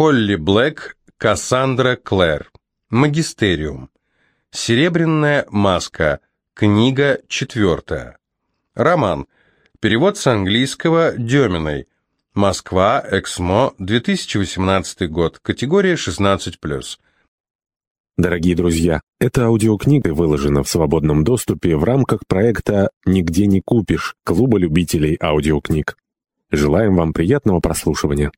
Холли Блэк, Кассандра Клэр. Магистериум. Серебряная маска. Книга четвертая. Роман. Перевод с английского Деминой. Москва, Эксмо, 2018 год. Категория 16+. Дорогие друзья, эта аудиокнига выложена в свободном доступе в рамках проекта «Нигде не купишь» Клуба любителей аудиокниг. Желаем вам приятного прослушивания.